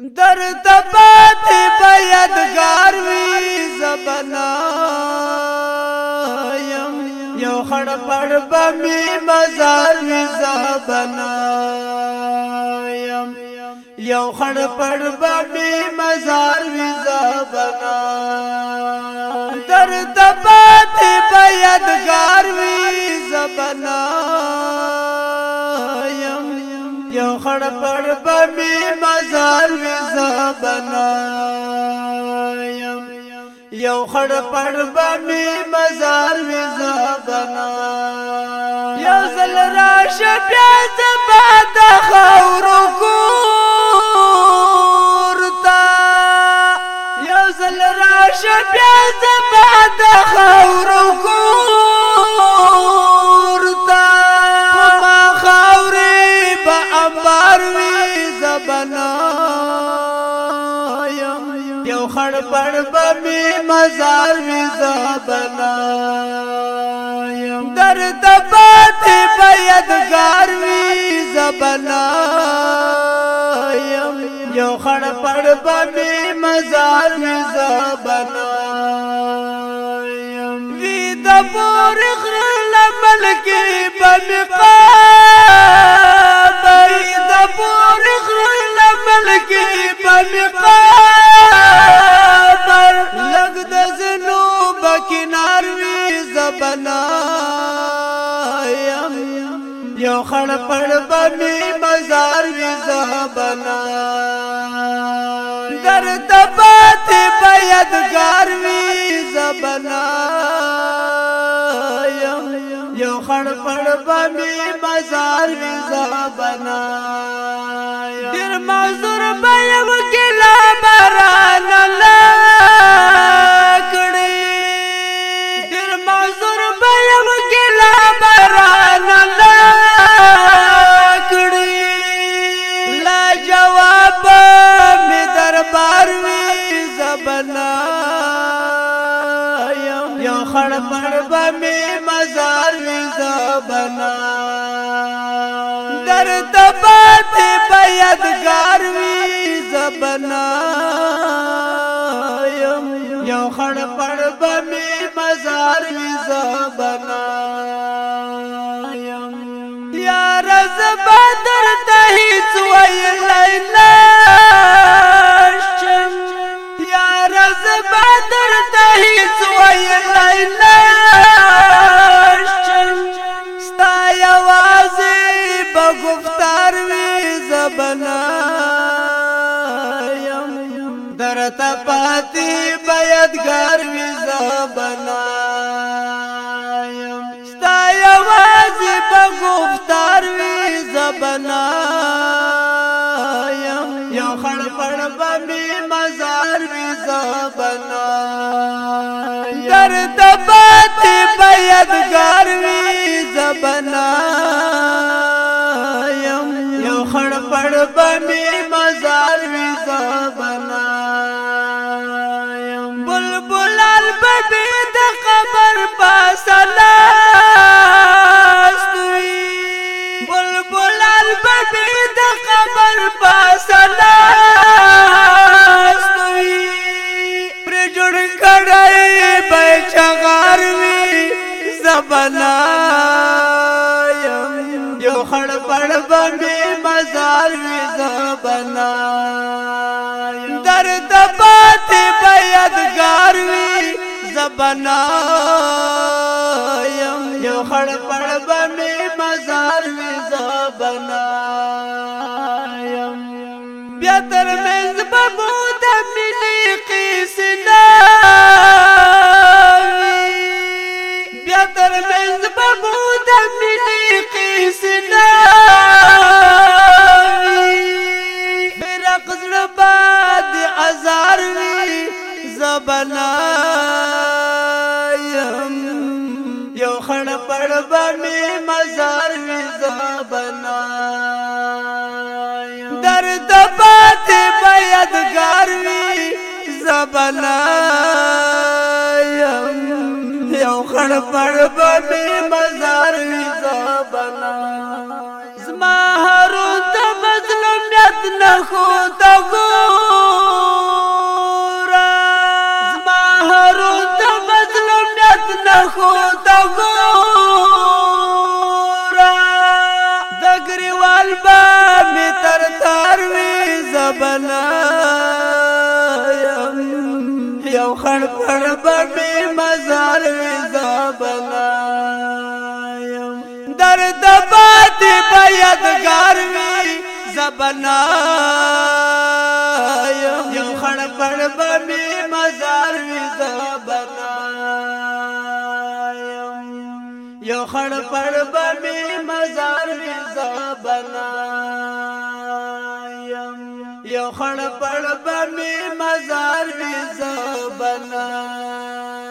درد پات بیادگار وی زبنا یو خړ پړ بمی مزار وی زبنا یو خړ پړ بمی مزار وی زبنا درد پات خړ پړ بمي مزار وي زبنایم یو خړ پړ بمي مزار وي زبنا یا زل راشه بیا زبا د خور کورتا یا زل راشه بیا زبا د خور می مزار وی زبنا یم در دبات بیادگار وی زبنا یم یو خړ پړ به مزار وی زبنا یم وی د پور غر لمل کې بمقا وی د پور غر لمل کې بمقا یو خړ پړ باندې مزار وی زبنا درد پات په یادګار وی زبنا یو خړ پړ باندې مزار وی زبنا ډیر معذور به جواب می دربار وی زبنا یو خړ پړ به می مزار وی زبنا درد بات په یادګار وی زبنا یو خړ پړ به می مزار وی زبنا یا رز بدر هیڅ ویلای نشم یار زبا درته هیڅ ویلای نشم ستا یوازې به گفتار وي زبنا درته پاتې به یادګار وي زبنا بیدگار وی زبنا یم یو خړ پړ باندې مزار وی زبنا درد پاتې پیادګار وی زبنا یم یو خړ پړ باندې مزار وی زبنا یم بیا تر مې زببو خړ پړ باندې مزار وی زبنا درد پات په یادګار وی زبنا یو خړ پړ باندې مزار وی زبنا زما هر ته مظلومیت نه خو تا ګو تغورا د ګریوال با می تر تر وی زبنا یو خړ پړ به مزار وی زبنا درد بات په یادګار وی زبنا یو خړ پړ به خړ پړ بمې مزار مې زبنایم یو خړ پړ بمې مزار مې زبنایم